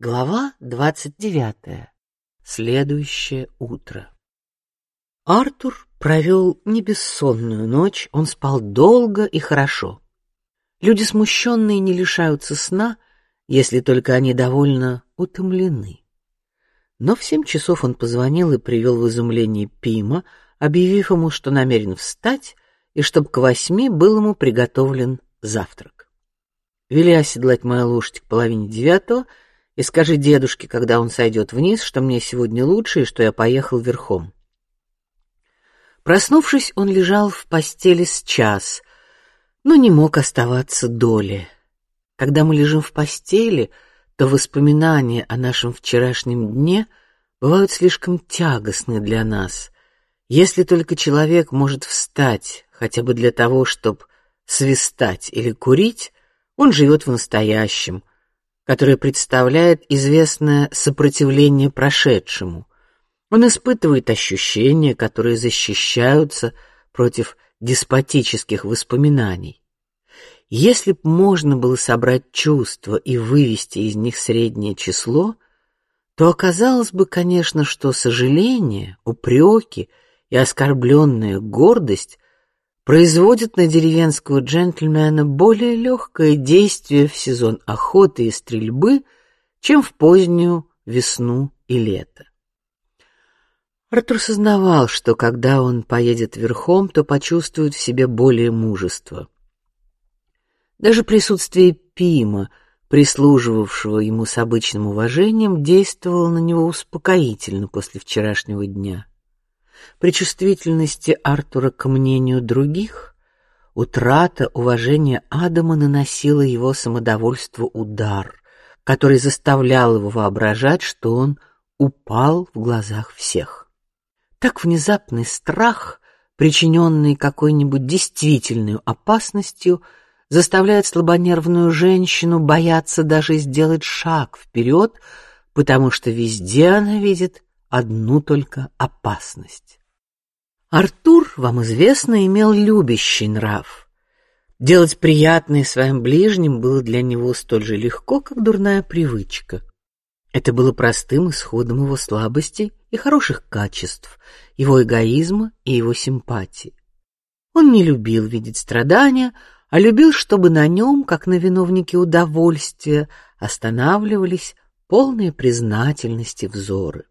Глава двадцать девятая. Следующее утро. Артур провел не бессонную ночь, он спал долго и хорошо. Люди смущенные не лишаются сна, если только они довольно утомлены. Но в семь часов он позвонил и привел в изумление Пима, объявив ему, что намерен встать и чтобы к восьми был ему приготовлен завтрак. Вели оседлать мою лошадь к половине девятого и скажи дедушке, когда он сойдет вниз, что мне сегодня лучше и что я поехал верхом. Проснувшись, он лежал в постели с час, но не мог оставаться доли. Когда мы лежим в постели, то воспоминания о нашем вчерашнем дне бывают слишком тягостны для нас. Если только человек может встать, хотя бы для того, чтобы свистать или курить, он живет в настоящем, которое представляет известное сопротивление прошедшему. Он испытывает ощущения, которые защищаются против деспотических воспоминаний. Если б можно было собрать чувства и вывести из них среднее число, то оказалось бы, конечно, что сожаление, упреки и оскорбленная гордость производит на деревенского джентльмена более легкое действие в сезон охоты и стрельбы, чем в позднюю весну и лето. Артур сознавал, что когда он поедет верхом, то почувствует в себе более мужества. Даже присутствие Пима, прислуживавшего ему с обычным уважением, действовало на него успокоительно после вчерашнего дня. При чувствительности Артура к мнению других утрата уважения Адама наносила его самодовольству удар, который заставлял его воображать, что он упал в глазах всех. Так внезапный страх, причиненный какой-нибудь действительной опасностью, заставляет слабонервную женщину бояться даже сделать шаг вперед, потому что везде она видит одну только опасность. Артур, вам известно, имел любящий нрав. Делать приятное своим ближним было для него столь же легко, как дурная привычка. Это было простым исходом его слабостей и хороших качеств, его эгоизма и его симпатии. Он не любил видеть страдания, а любил, чтобы на нем, как на виновнике удовольствия, останавливались полные признательности взоры.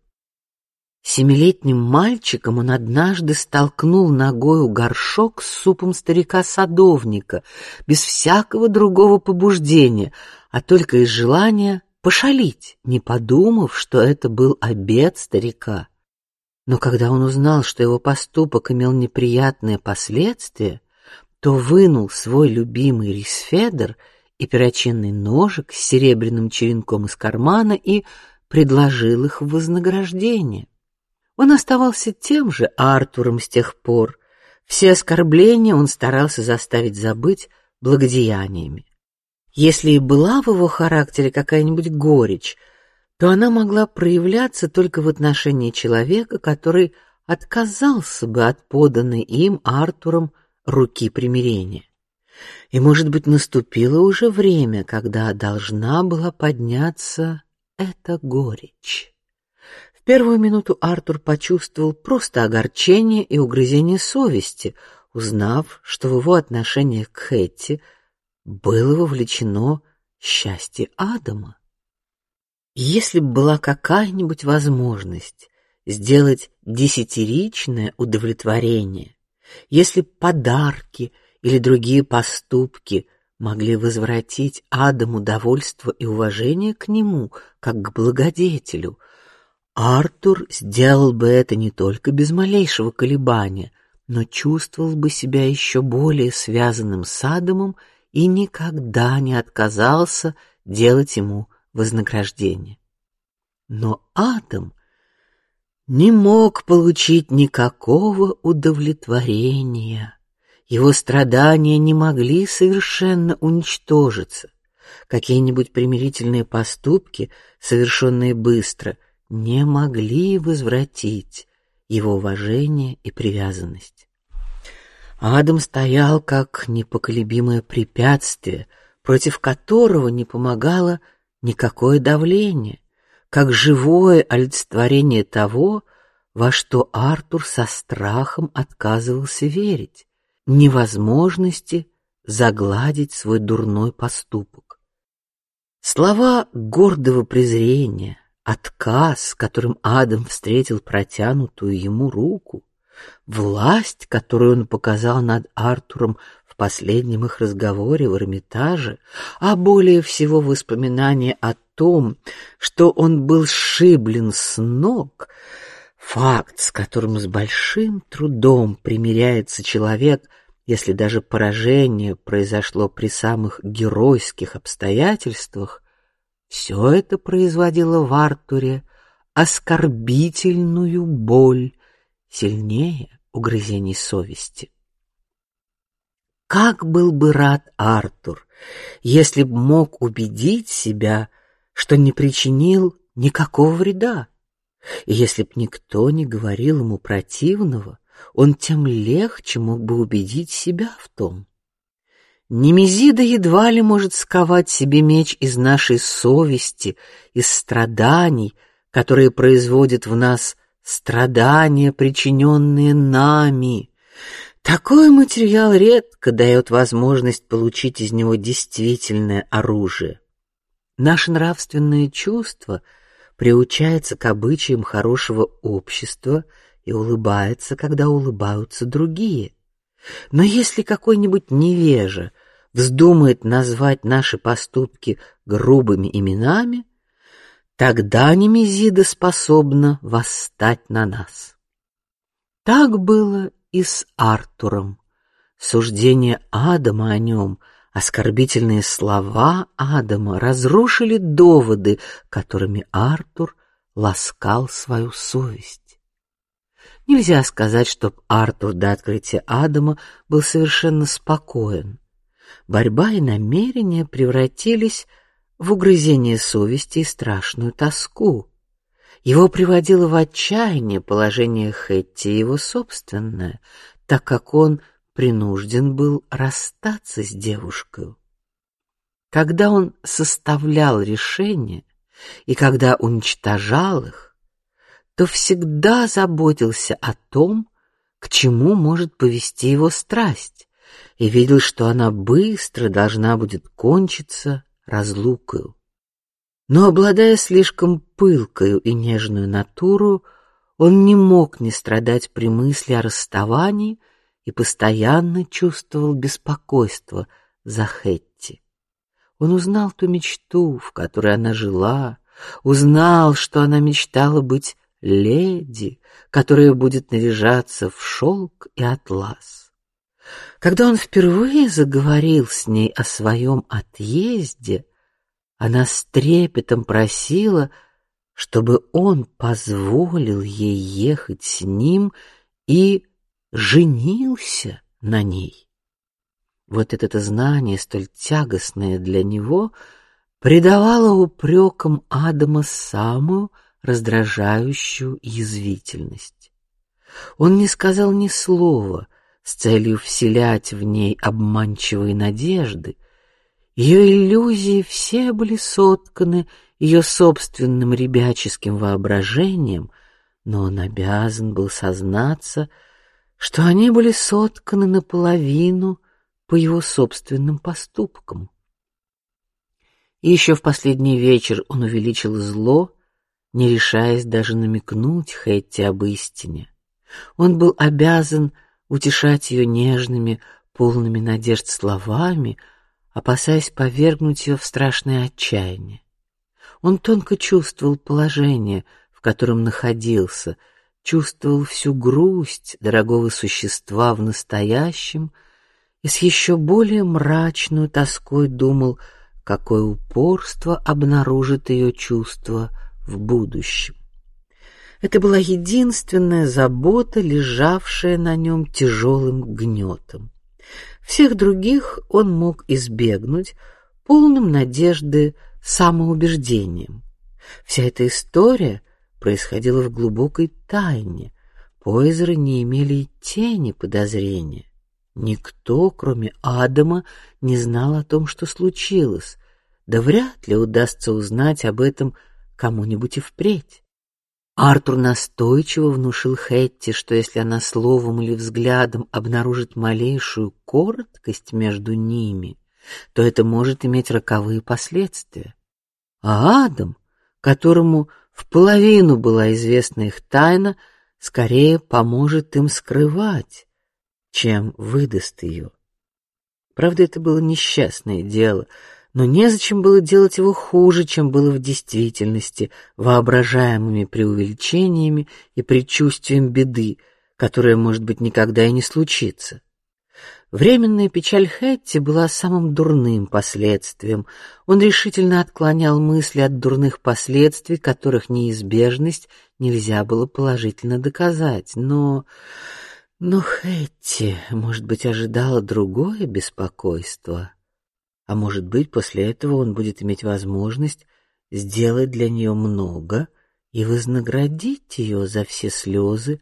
Семилетним мальчиком он однажды столкнул ногою горшок с супом старика-садовника без всякого другого побуждения, а только из желания пошалить, не подумав, что это был обед старика. Но когда он узнал, что его поступок имел неприятные последствия, то вынул свой любимый рисфедер и перочинный ножик с серебряным черенком из кармана и предложил их в вознаграждение. Он оставался тем же Артуром с тех пор. Все оскорбления он старался заставить забыть благодеяниями. Если и была в его характере какая-нибудь горечь, то она могла проявляться только в отношении человека, который отказался бы от поданной им Артуром руки примирения. И, может быть, наступило уже время, когда должна была подняться эта горечь первую минуту Артур почувствовал просто огорчение и угрызение совести, узнав, что в его отношениях к Хэтти было вовлечено счастье Адама. Если бы была какая-нибудь возможность сделать десятиричное удовлетворение, если подарки или другие поступки могли возвратить Адаму довольство и уважение к нему, как к благодетелю, Артур сделал бы это не только без малейшего колебания, но чувствовал бы себя еще более связанным с Адамом и никогда не отказался делать ему вознаграждение. Но Адам не мог получить никакого удовлетворения. Его страдания не могли совершенно уничтожиться. Какие-нибудь примирительные поступки, совершенные быстро, не могли возвратить его уважение и привязанность. Адам стоял как непоколебимое препятствие, против которого не помогало никакое давление, как живое олицетворение того, во что Артур со страхом отказывался верить, невозможности загладить свой дурной поступок. Слова гордого презрения, отказ, которым Адам встретил протянутую ему руку, власть, которую он показал над Артуром в последнем их разговоре в Эрмитаже, а более всего воспоминания о том, что он был сшиблен с ног, Факт, с которым с большим трудом примиряется человек, если даже поражение произошло при самых геройских обстоятельствах, все это производило в Артуре оскорбительную боль, сильнее угрызений совести. Как был бы рад Артур, если б мог убедить себя, что не причинил никакого вреда. И если б никто не говорил ему противного, он тем легче мог бы убедить себя в том. Немезида едва ли может сковать себе меч из нашей совести, из страданий, которые производят в нас страдания, причиненные нами. Такой материал редко дает возможность получить из него действительное оружие. Наше нравственное чувство — приучается к обычаям хорошего общества и улыбается, когда улыбаются другие. Но если какой-нибудь невежа вздумает назвать наши поступки грубыми именами, тогда Немезида способна восстать на нас. Так было и с Артуром. Суждение Адама о нем — Оскорбительные слова Адама разрушили доводы, которыми Артур ласкал свою совесть. Нельзя сказать, чтоб Артур до открытия Адама был совершенно спокоен. Борьба и намерения превратились в угрызение совести и страшную тоску. Его приводило в отчаяние положение Хэтти и его собственное, так как он принужден был расстаться с девушкой. Когда он составлял решения и когда уничтожал их, то всегда заботился о том, к чему может повести его страсть, и видел, что она быстро должна будет кончиться разлукою. Но обладая слишком пылкою и нежную натуру, он не мог не страдать при мысли о расставании и постоянно чувствовал беспокойство за Хэтти. Он узнал ту мечту, в которой она жила, узнал, что она мечтала быть леди, которая будет наряжаться в шелк и атлас. Когда он впервые заговорил с ней о своем отъезде, она с трепетом просила, чтобы он позволил ей ехать с ним и женился на ней. Вот это знание, столь тягостное для него, придавало упрекам Адама самую раздражающую язвительность. Он не сказал ни слова с целью вселять в ней обманчивые надежды. Ее иллюзии все были сотканы ее собственным ребяческим воображением, но он обязан был сознаться, что они были сотканы наполовину по его собственным поступкам. И еще в последний вечер он увеличил зло, не решаясь даже намекнуть Хэтти об истине. Он был обязан утешать ее нежными, полными надежд словами, опасаясь повергнуть ее в страшное отчаяние. Он тонко чувствовал положение, в котором находился, чувствовал всю грусть дорогого существа в настоящем и с еще более мрачной тоской думал, какое упорство обнаружит ее чувство в будущем. Это была единственная забота, лежавшая на нем тяжелым гнетом. Всех других он мог избегнуть полным надежды самоубеждением. Вся эта история происходило в глубокой тайне. Поэзеры не имели тени подозрения. Никто, кроме Адама, не знал о том, что случилось. да вряд ли удастся узнать об этом кому-нибудь и впредь. Артур настойчиво внушил Хэтти, что если она словом или взглядом обнаружит малейшую короткость между ними, то это может иметь роковые последствия. А Адам, которому в половину была известна их тайна, скорее поможет им скрывать, чем выдаст ее. Правда, это было несчастное дело, но незачем было делать его хуже, чем было в действительности, воображаемыми преувеличениями и предчувствием беды, которая, может быть, никогда и не случится. Временная печаль Хэтти была самым дурным последствием. Он решительно отклонял мысли от дурных последствий, которых неизбежность нельзя было положительно доказать. Но, но Хэтти, может быть, ожидала другое беспокойство. А может быть, после этого он будет иметь возможность сделать для нее много и вознаградить ее за все слезы,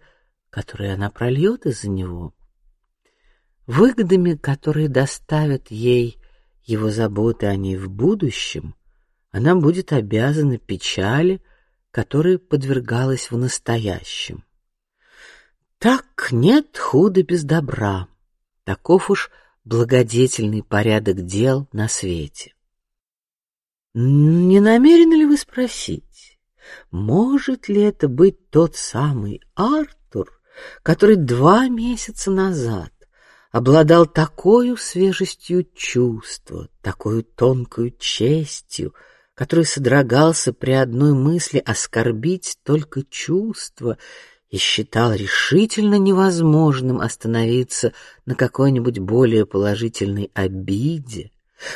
которые она прольет из-за него. Выгодами, которые доставят ей его заботы о ней в будущем, она будет обязана печали, которой подвергалась в настоящем. Так нет худа без добра. Таков уж благодетельный порядок дел на свете. Не намерены ли вы спросить, может ли это быть тот самый Артур, который два месяца назад обладал такой свежестью чувства, такой тонкой честью, который содрогался при одной мысли оскорбить только чувства и считал решительно невозможным остановиться на какой-нибудь более положительной обиде,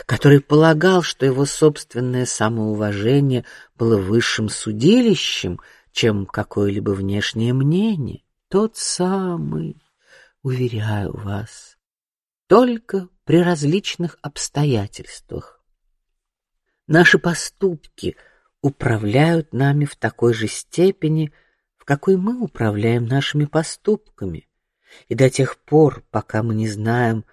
который полагал, что его собственное самоуважение было высшим судилищем, чем какое-либо внешнее мнение, тот самый, уверяю вас, только при различных обстоятельствах. Наши поступки управляют нами в такой же степени, какой мы управляем нашими поступками. И до тех пор, пока мы не знаем,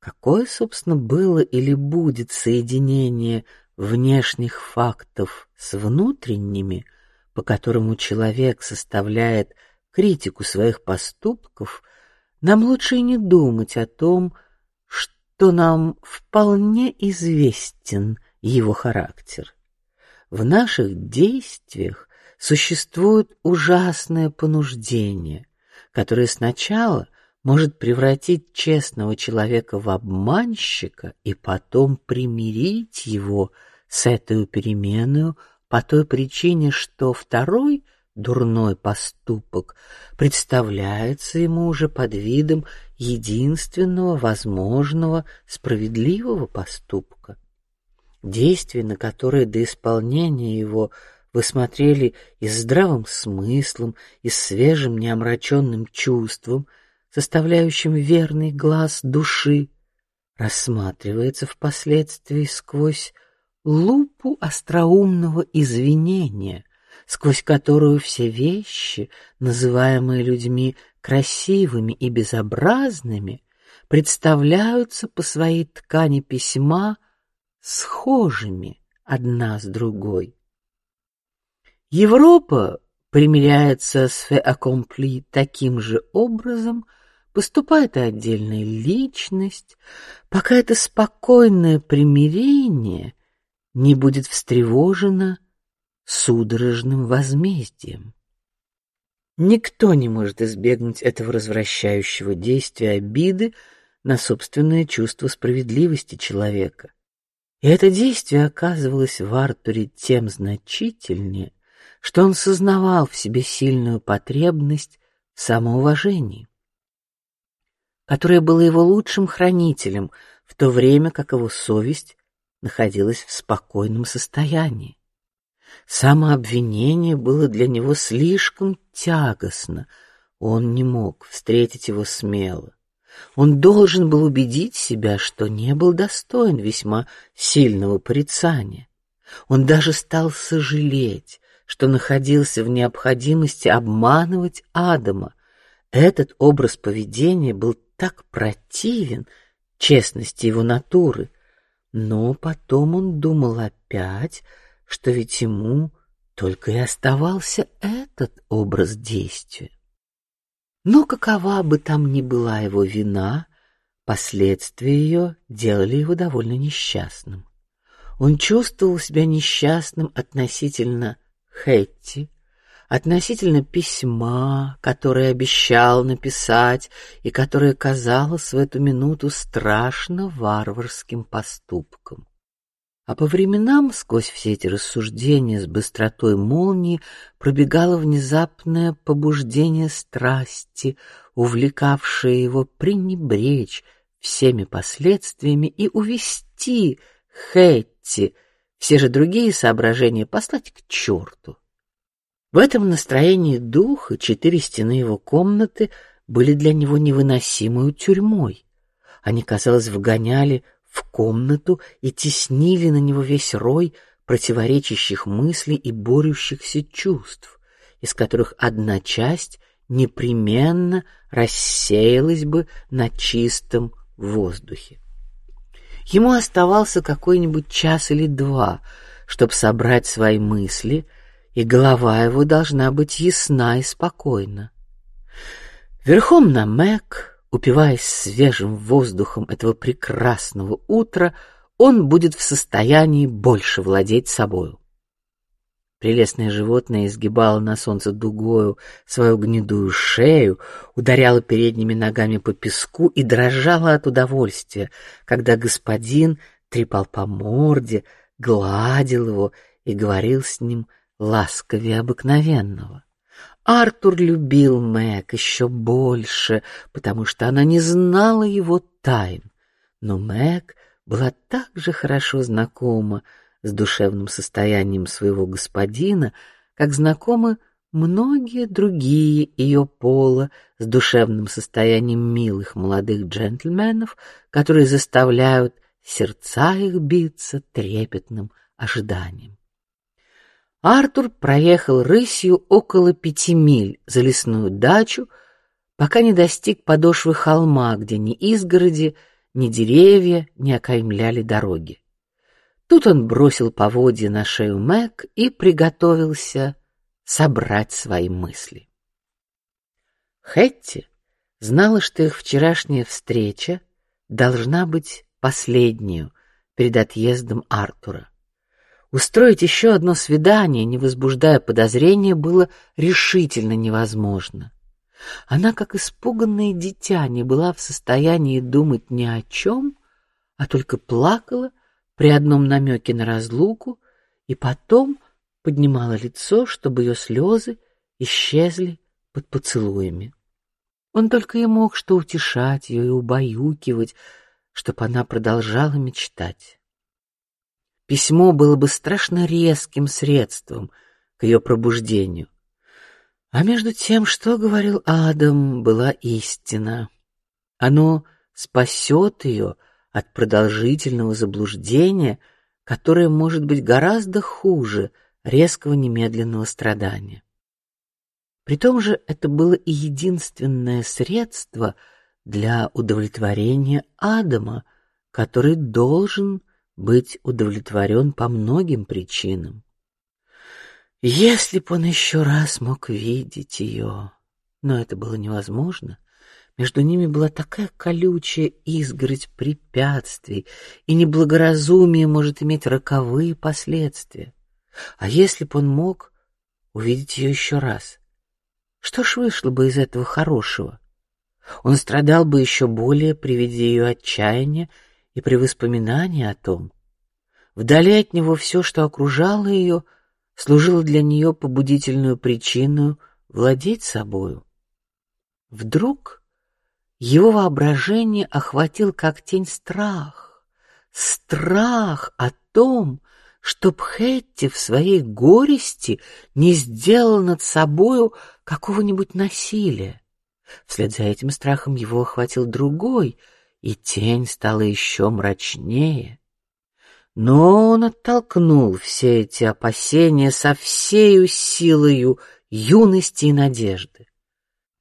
какое, собственно, было или будет соединение внешних фактов с внутренними, по которому человек составляет критику своих поступков, нам лучше и не думать о том, что нам вполне известен его характер. В наших действиях существует ужасное понуждение, которое сначала может превратить честного человека в обманщика и потом примирить его с этой переменой по той причине, что второй дурной поступок представляется ему уже под видом единственного возможного справедливого поступка. Действие, на которое до исполнения его вы смотрели и с здравым смыслом, и свежим неомраченным чувством, составляющим верный глаз души, рассматривается впоследствии сквозь лупу остроумного извинения, сквозь которую все вещи, называемые людьми красивыми и безобразными, представляются по своей ткани письма схожими одна с другой. Европа примиряется с фе аккомпли таким же образом, поступает отдельная личность, пока это спокойное примирение не будет встревожено судорожным возмездием. Никто не может избегнуть этого развращающего действия обиды на собственное чувство справедливости человека. И это действие оказывалось в Артуре тем значительнее, что он сознавал в себе сильную потребность в самоуважении, которое было его лучшим хранителем, в то время как его совесть находилась в спокойном состоянии. Самообвинение было для него слишком тягостно, он не мог встретить его смело. Он должен был убедить себя, что не был достоин весьма сильного порицания. Он даже стал сожалеть, что находился в необходимости обманывать Адама. Этот образ поведения был так противен честности его натуры. Но потом он думал опять, что ведь ему только и оставался этот образ действия. Но какова бы там ни была его вина, последствия ее делали его довольно несчастным. Он чувствовал себя несчастным относительно Хэтти, относительно письма, которое обещал написать и которое казалось в эту минуту страшно варварским поступком. А по временам сквозь все эти рассуждения с быстротой молнии пробегало внезапное побуждение страсти, увлекавшее его пренебречь всеми последствиями и увести Хэтти, все же другие соображения послать к черту. В этом настроении духа четыре стены его комнаты были для него невыносимой тюрьмой. Они, казалось, вгоняли в комнату и теснили на него весь рой противоречащих мыслей и борющихся чувств, из которых одна часть непременно рассеялась бы на чистом воздухе. Ему оставался какой-нибудь час или два, чтобы собрать свои мысли и голова его должна быть ясна и спокойна. Верхом на Мэг, упиваясь свежим воздухом этого прекрасного утра, он будет в состоянии больше владеть собою. Прелестное животное изгибало на солнце дугою свою гнедую шею, ударяло передними ногами по песку и дрожало от удовольствия, когда господин трепал по морде, гладил его и говорил с ним ласковее обыкновенного. Артур любил Мэг еще больше, потому что она не знала его тайн, но Мэг была так же хорошо знакома с душевным состоянием своего господина, как знакомы многие другие ее пола с душевным состоянием милых молодых джентльменов, которые заставляют сердца их биться трепетным ожиданием. Артур проехал рысью около пяти миль за лесную дачу, пока не достиг подошвы холма, где ни изгороди, ни деревья не окаймляли дороги. Тут он бросил поводья на шею Мэг и приготовился собрать свои мысли. Хэтти знала, что их вчерашняя встреча должна быть последнюю перед отъездом Артура. Устроить еще одно свидание, не возбуждая подозрения, было решительно невозможно. Она, как испуганное дитя, не была в состоянии думать ни о чем, а только плакала при одном намеке на разлуку и потом поднимала лицо, чтобы ее слезы исчезли под поцелуями. Он только и мог что утешать ее и убаюкивать, чтобы она продолжала мечтать. Письмо было бы страшно резким средством к ее пробуждению. А между тем, что говорил Адам, была истина. Оно спасет ее от продолжительного заблуждения, которое может быть гораздо хуже резкого немедленного страдания. При том же это было и единственное средство для удовлетворения Адама, который должен быть удовлетворен по многим причинам. Если б он еще раз мог видеть ее, но это было невозможно. Между ними была такая колючая изгородь препятствий, и неблагоразумие может иметь роковые последствия. А если б он мог увидеть ее еще раз, что ж вышло бы из этого хорошего? Он страдал бы еще более при виде ее отчаяния и при воспоминании о том, вдали от него все, что окружало ее, служило для нее побудительную причину владеть собою. Вдруг его воображение охватил как тень страх, страх о том, чтоб Хэтти в своей горести не сделал над собою какого-нибудь насилия. Вслед за этим страхом его охватил другой, и тень стала еще мрачнее. Но он оттолкнул все эти опасения со всею силою юности и надежды.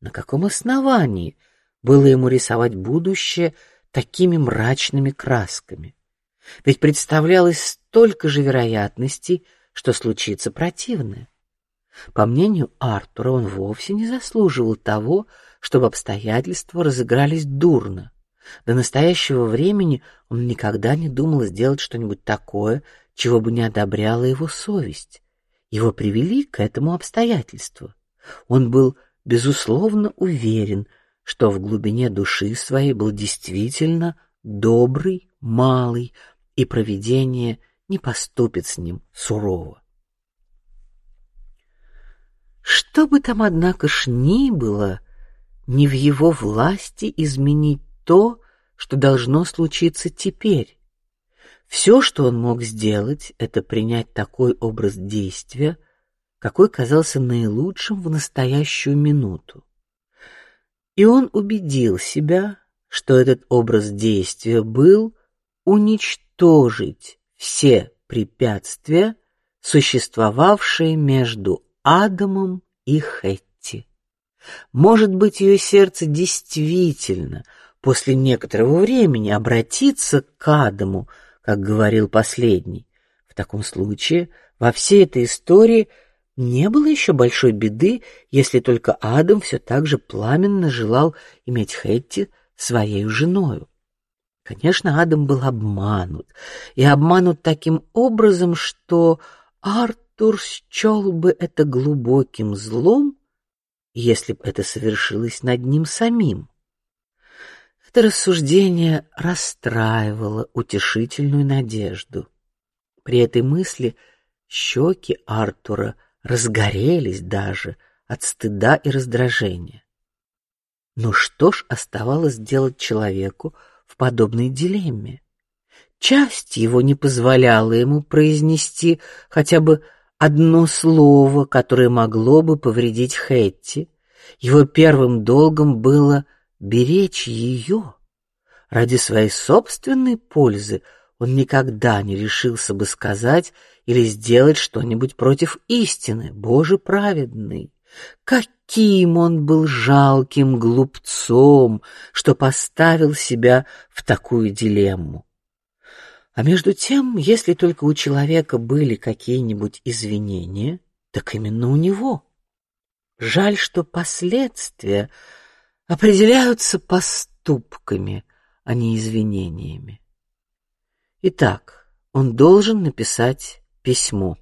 На каком основании было ему рисовать будущее такими мрачными красками? Ведь представлялось столько же вероятностей, что случится противное. По мнению Артура, он вовсе не заслуживал того, чтобы обстоятельства разыгрались дурно. До настоящего времени он никогда не думал сделать что-нибудь такое, чего бы не одобряла его совесть. Его привели к этому обстоятельству. Он был безусловно уверен, что в глубине души своей был действительно добрый, малый, и провидение не поступит с ним сурово. Что бы там, однако ж ни было, не в его власти изменить то, что должно случиться теперь. Все, что он мог сделать, это принять такой образ действия, какой казался наилучшим в настоящую минуту. И он убедил себя, что этот образ действия был уничтожить все препятствия, существовавшие между Адамом и Хетти. Может быть, ее сердце действительно после некоторого времени обратиться к Адаму, как говорил последний. В таком случае во всей этой истории не было еще большой беды, если только Адам все так же пламенно желал иметь Хетти своей женой. Конечно, Адам был обманут, и обманут таким образом, что Артур счел бы это глубоким злом, если бы это совершилось над ним самим. Это рассуждение расстраивало утешительную надежду. При этой мысли щеки Артура разгорелись даже от стыда и раздражения. Но что ж оставалось делать человеку в подобной дилемме? Часть его не позволяла ему произнести хотя бы одно слово, которое могло бы повредить Хэтти. Его первым долгом было беречь ее. Ради своей собственной пользы он никогда не решился бы сказать или сделать что-нибудь против истины, Боже праведный. Каким он был жалким глупцом, что поставил себя в такую дилемму. А между тем, если только у человека были какие-нибудь извинения, так именно у него. Жаль, что последствия определяются поступками, а не извинениями. Итак, он должен написать письмо.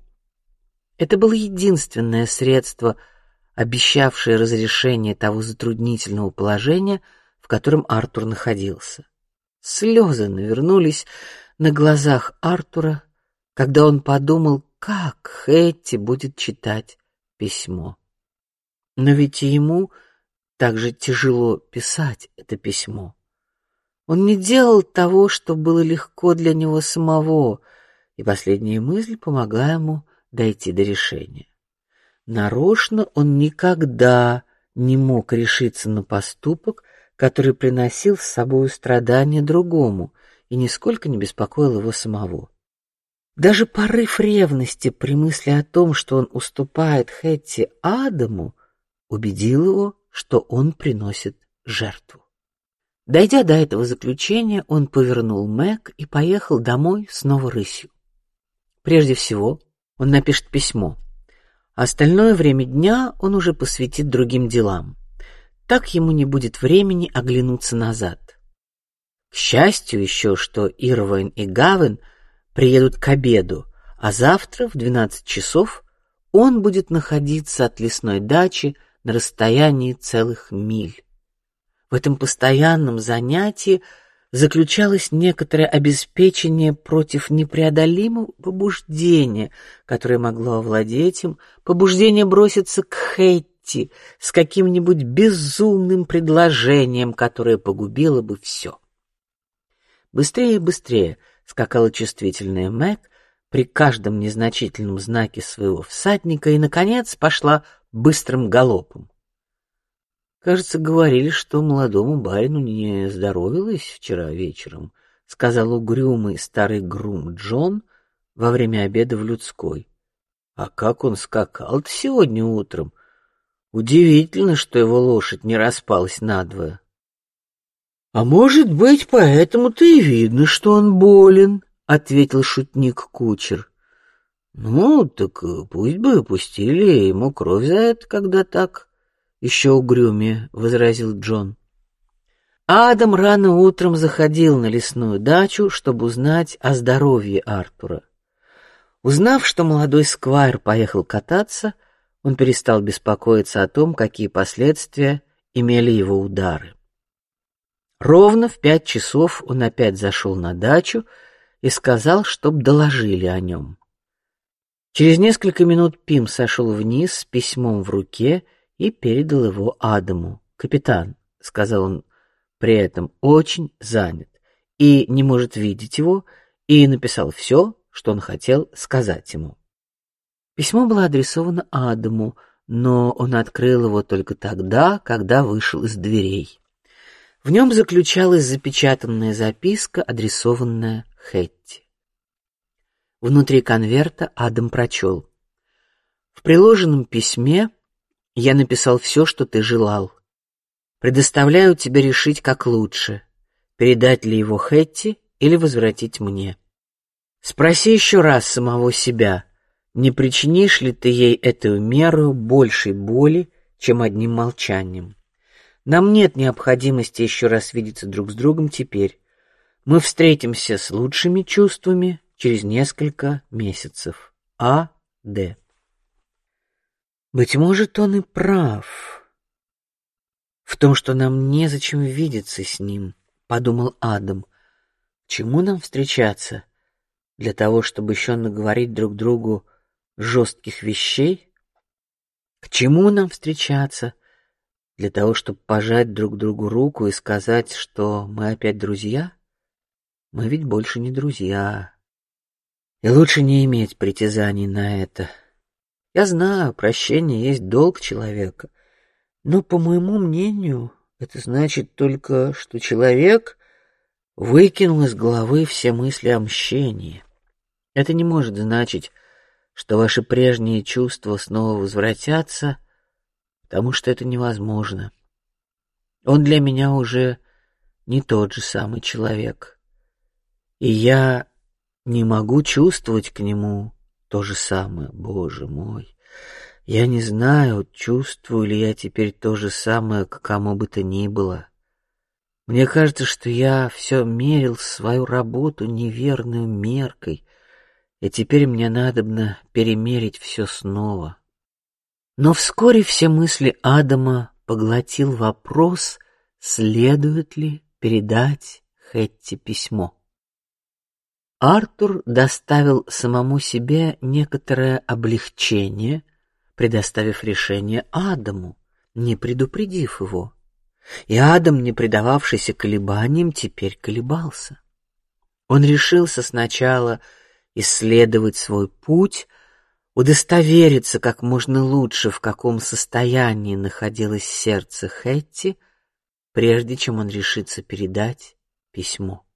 Это было единственное средство, обещавшее разрешение того затруднительного положения, в котором Артур находился. Слезы навернулись на глазах Артура, когда он подумал, как Хэтти будет читать письмо. Но ведь и ему так же тяжело писать это письмо. Он не делал того, что было легко для него самого, и последняя мысль помогла ему дойти до решения. Нарочно он никогда не мог решиться на поступок, который приносил с собой страдания другому и нисколько не беспокоил его самого. Даже порыв ревности при мысли о том, что он уступает Хэтти Адаму, убедил его, что он приносит жертву. Дойдя до этого заключения, он повернул Мэг и поехал домой снова рысью. Прежде всего, он напишет письмо. А остальное время дня он уже посвятит другим делам. Так ему не будет времени оглянуться назад. К счастью еще, что Ирвайн и Гавен приедут к обеду, а завтра в двенадцать часов он будет находиться от лесной дачи на расстоянии целых миль. В этом постоянном занятии заключалось некоторое обеспечение против непреодолимого побуждения, которое могло овладеть им, побуждение броситься к Хэтти с каким-нибудь безумным предложением, которое погубило бы все. Быстрее и быстрее скакала чувствительная Мэг при каждом незначительном знаке своего всадника и, наконец, пошла быстрым галопом. Кажется, говорили, что молодому барину не здоровилось вчера вечером, сказал угрюмый старый грум Джон во время обеда в людской. А как он скакал сегодня утром! Удивительно, что его лошадь не распалась надвое. А может быть, поэтому-то и видно, что он болен, ответил шутник кучер. Ну, так пусть бы пустили ему кровь за это, когда так. Еще угрюмее возразил Джон. Адам рано утром заходил на лесную дачу, чтобы узнать о здоровье Артура. Узнав, что молодой сквайр поехал кататься, он перестал беспокоиться о том, какие последствия имели его удары. Ровно в пять часов он опять зашел на дачу и сказал, чтоб доложили о нем. Через несколько минут Пим сошел вниз с письмом в руке и передал его Адаму. Капитан, сказал он, при этом очень занят и не может видеть его, и написал все, что он хотел сказать ему. Письмо было адресовано Адаму, но он открыл его только тогда, когда вышел из дверей. В нем заключалась запечатанная записка, адресованная Хэтти. Внутри конверта Адам прочел: в приложенном письме я написал все, что ты желал. Предоставляю тебе решить, как лучше: передать ли его Хэтти или возвратить мне. Спроси еще раз самого себя, не причинишь ли ты ей эту меру большей боли, чем одним молчанием. Нам нет необходимости еще раз видеться друг с другом теперь. Мы встретимся с лучшими чувствами через несколько месяцев. А. Д. Быть может, он и прав в том, что нам не зачем видеться с ним, подумал Адам. Чему нам встречаться? Для того, чтобы еще наговорить друг другу жестких вещей? К чему нам встречаться? Для того, чтобы пожать друг другу руку и сказать, что мы опять друзья? Мы ведь больше не друзья. И лучше не иметь притязаний на это. Я знаю, прощение есть долг человека, но, по моему мнению, это значит только, что человек выкинул из головы все мысли о мщении. Это не может значить, что ваши прежние чувства снова возвратятся потому что это невозможно. Он для меня уже не тот же самый человек, и я не могу чувствовать к нему то же самое. Боже мой, я не знаю, чувствую ли я теперь то же самое к кому бы то ни было. Мне кажется, что я все мерил свою работу неверной меркой, и теперь мне надобно перемерить все снова. Но вскоре все мысли Адама поглотил вопрос, следует ли передать Хэтти письмо. Артур доставил самому себе некоторое облегчение, предоставив решение Адаму, не предупредив его. И Адам, не предававшийся колебаниям, теперь колебался. Он решился сначала исследовать свой путь, удостовериться как можно лучше, в каком состоянии находилось сердце Хэтти, прежде чем он решится передать письмо.